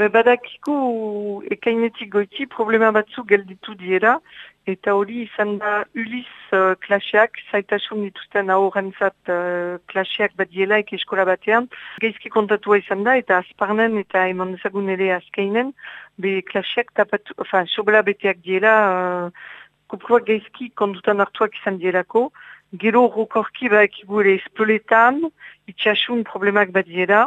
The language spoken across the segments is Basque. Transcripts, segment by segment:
Be badakiko ekainetik goiti problema batzu gelditu diera, eta hori izan da uliz uh, klaseak, zaitasun dituzten aurrentzat uh, klaseak bat diela eskola batean. Geizki kontatua izan da, eta azparnen eta eman dezagun ere azkeinen, be klaseak tapatu, ofa, sobela beteak diela, uh, kupuak geizki kondutan hartuak izan dielako, gero rokorki bat ere esploletan, itxasun problemak bat diela,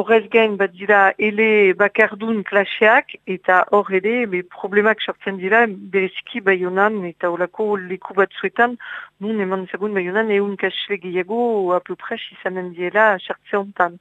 Horrez gain bat dira ele bakardun klaseak eta hor ere be problemak sortzen dira bereziki baionan eta horako leku batzuetan nun eman zagun baionan egun kasle gehiago apupres izanen diela sartze hontan.